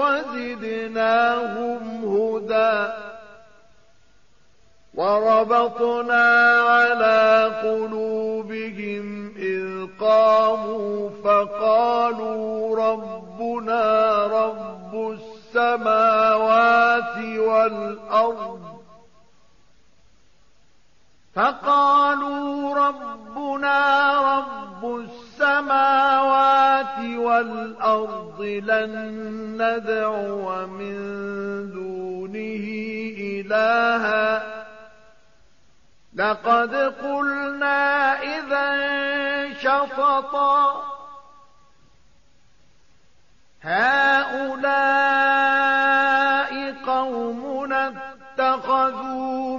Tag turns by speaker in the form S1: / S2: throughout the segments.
S1: وزدناهم هدى وربطنا على قلوبهم إذ قاموا فقالوا ربنا رب السماوات والأرض فقالوا ربنا رب السماوات والأرض لن ندعو من دونه إلها. لقد قلنا إذا شططا. هؤلاء قومنا اتخذوا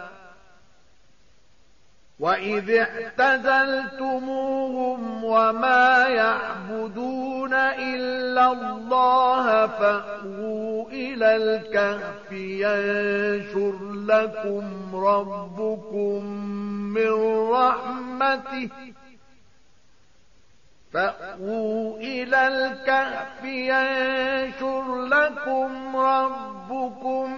S1: وإذ اعتزلتموهم وما يعبدون إلا الله فأووا إلى الكهف ينشر لكم ربكم من رحمته فأووا إلى الكهف ينشر لكم ربكم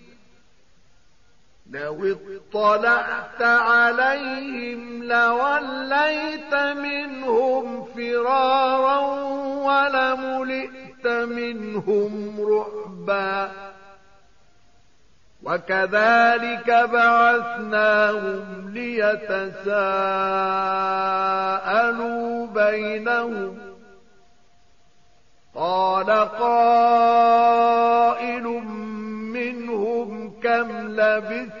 S1: لو اطلعت عليهم لوليت منهم فرارا ولملئت منهم رعبا. وكذلك بعثناهم ليتساءلوا بينهم. قال قائل منهم كم لبثتم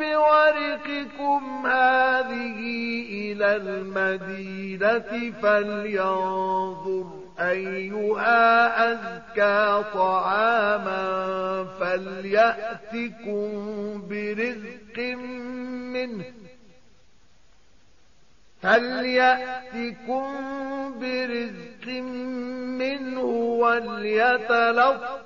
S1: بورقكم هذه إلى المدينة فلينظر أيها أزكى طعاما فليأتكم برزق منه فليأتكم برزق منه وليتلطف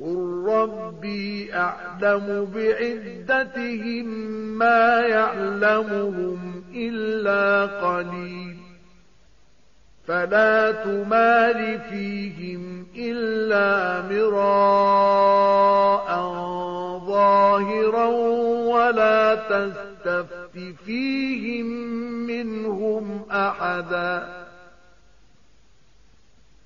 S1: قل ربي أعلم بعدتهم ما يعلمهم إلا قليل فلا تمال فيهم إلا مراء ظاهرا ولا تستفت فيهم منهم أحدا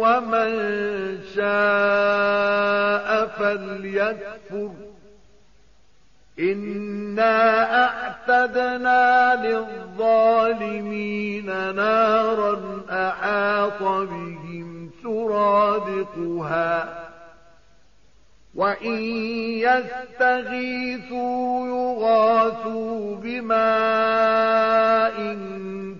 S1: ومن شاء فليكفر. إنا أعتدنا للظالمين نارا أحاط بهم سرادقها. وإن يستغيثوا يغاثوا بماء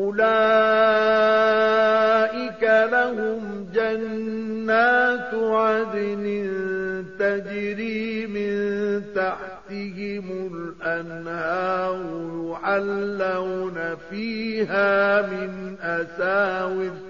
S1: أولئك لهم جنات عدن تجري من تحتهم الأنهار يحلون فيها من أساور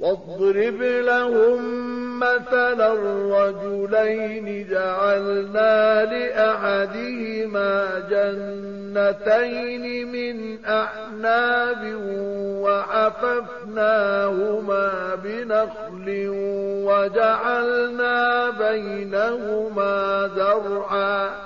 S1: واضرب لهم مثلا الرجلين جعلنا لأحدهما جنتين من أعناب وحففناهما بنخل وجعلنا بينهما زرعا.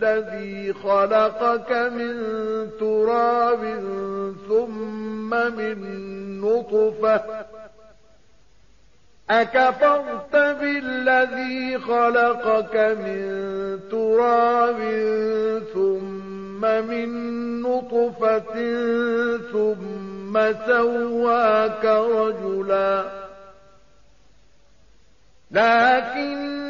S1: بالذي خلقك من تراب ثم من نطفة. أكفرت بالذي خلقك من تراب ثم من نطفة ثم سواك رجلا. لكن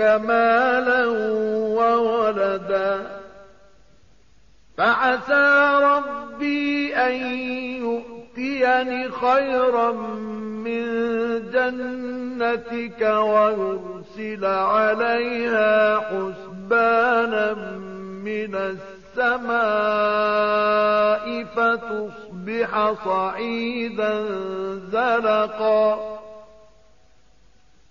S1: مالا وولدا فعسى ربي أن يؤتيني خيرا من جنتك ويرسل عليها حسبانا من السماء فتصبح صعيدا زلقا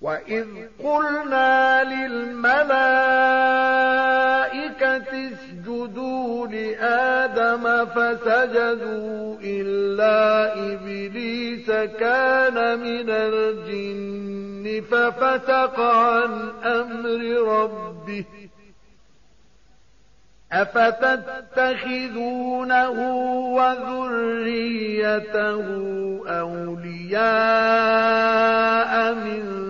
S1: وإذ قلنا للملائكة اسجدوا لآدم فسجدوا إلا إبليس كان من الجن ففتق عن أمر ربه أفتتخذونه وذريته أولياء من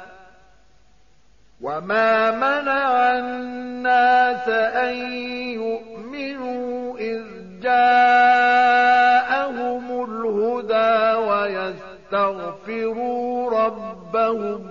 S1: وما منع الناس أن يؤمنوا إذ جاءهم الهدى ويستغفروا ربهم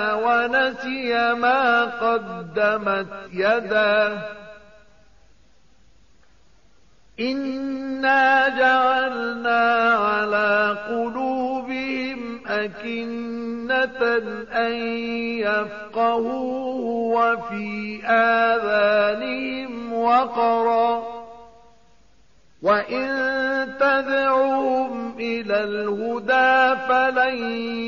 S1: ونسي ما قدمت يداه إنا جعلنا على قلوبهم أكنة أن يفقهوه وفي آذانهم وقرا. وإن تدعوهم إلى الهدى فلن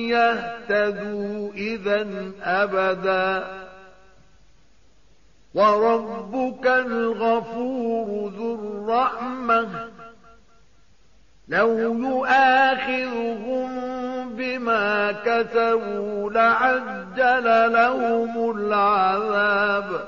S1: يهتدوا إذا أبدا وربك الغفور ذو الرحمة لو يؤاخذهم بما كسبوا لعجل لهم العذاب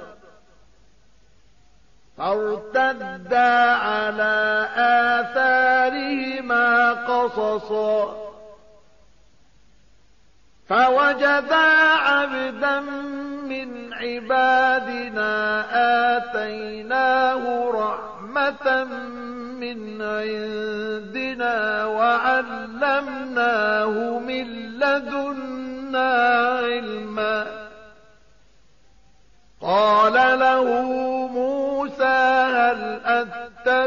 S1: فارتدا على آثارهما قصصا فوجدا عبدا من عبادنا آتيناه رحمة من عندنا وعلمناه من لدنا علما قال له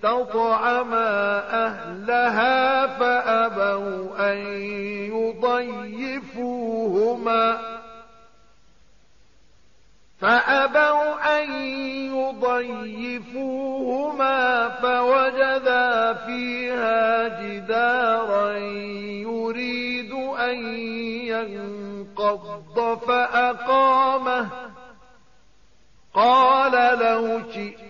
S1: استطعما أهلها فأبوا أن يضيفوهما. فأبوا أن يضيفوهما فوجدا فيها جدارا يريد أن ينقض فأقامه. قال لو شئت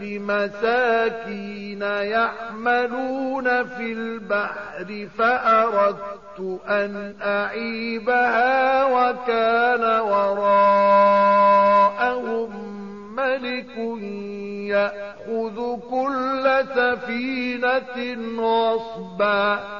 S1: لمساكين يحملون في البحر فأردت أن أعيبها وكان وراءهم ملك يأخذ كل سفينة غصبا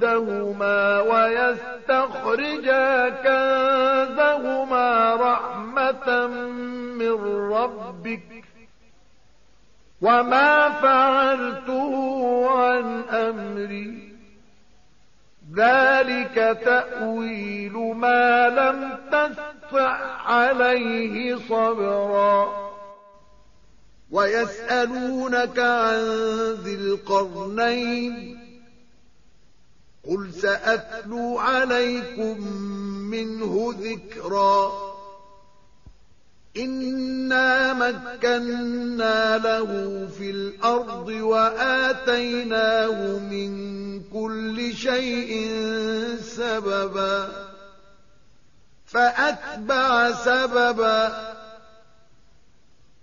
S1: كنزهما ويستخرجا كنزهما رحمة من ربك وما فعلته عن أمري. ذلك تأويل ما لم تستع عليه صبرا. ويسألونك عن ذي القرنين قل سأتلو عليكم منه ذكرا إنا مكنا له في الأرض وآتيناه من كل شيء سببا فأتبع سببا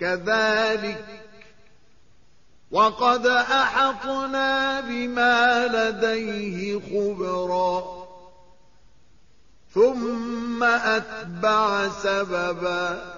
S1: كذلك وقد أحطنا بما لديه خبرا. ثم أتبع سببا.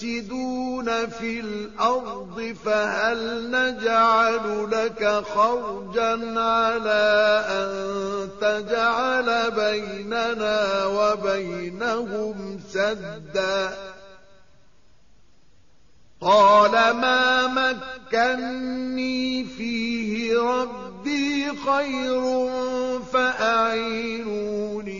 S1: مفسدون في الأرض فهل نجعل لك خرجا على أن تجعل بيننا وبينهم سدا؟ قال ما مكني فيه ربي خير فأعينوني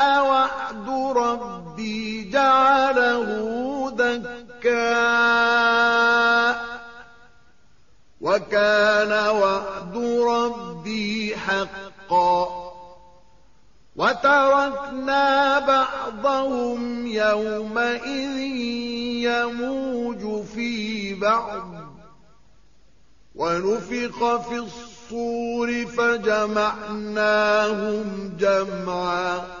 S1: جعله دكاء وكان وعد ربي حقا وتركنا بعضهم يومئذ يموج في بعض ونفق في الصور فجمعناهم جمعا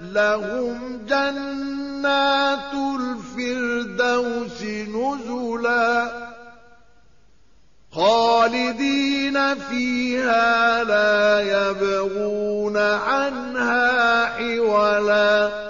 S1: لهم جنات الفردوس نزلا خالدين فيها لا يبغون عنها حولا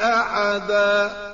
S1: أحدا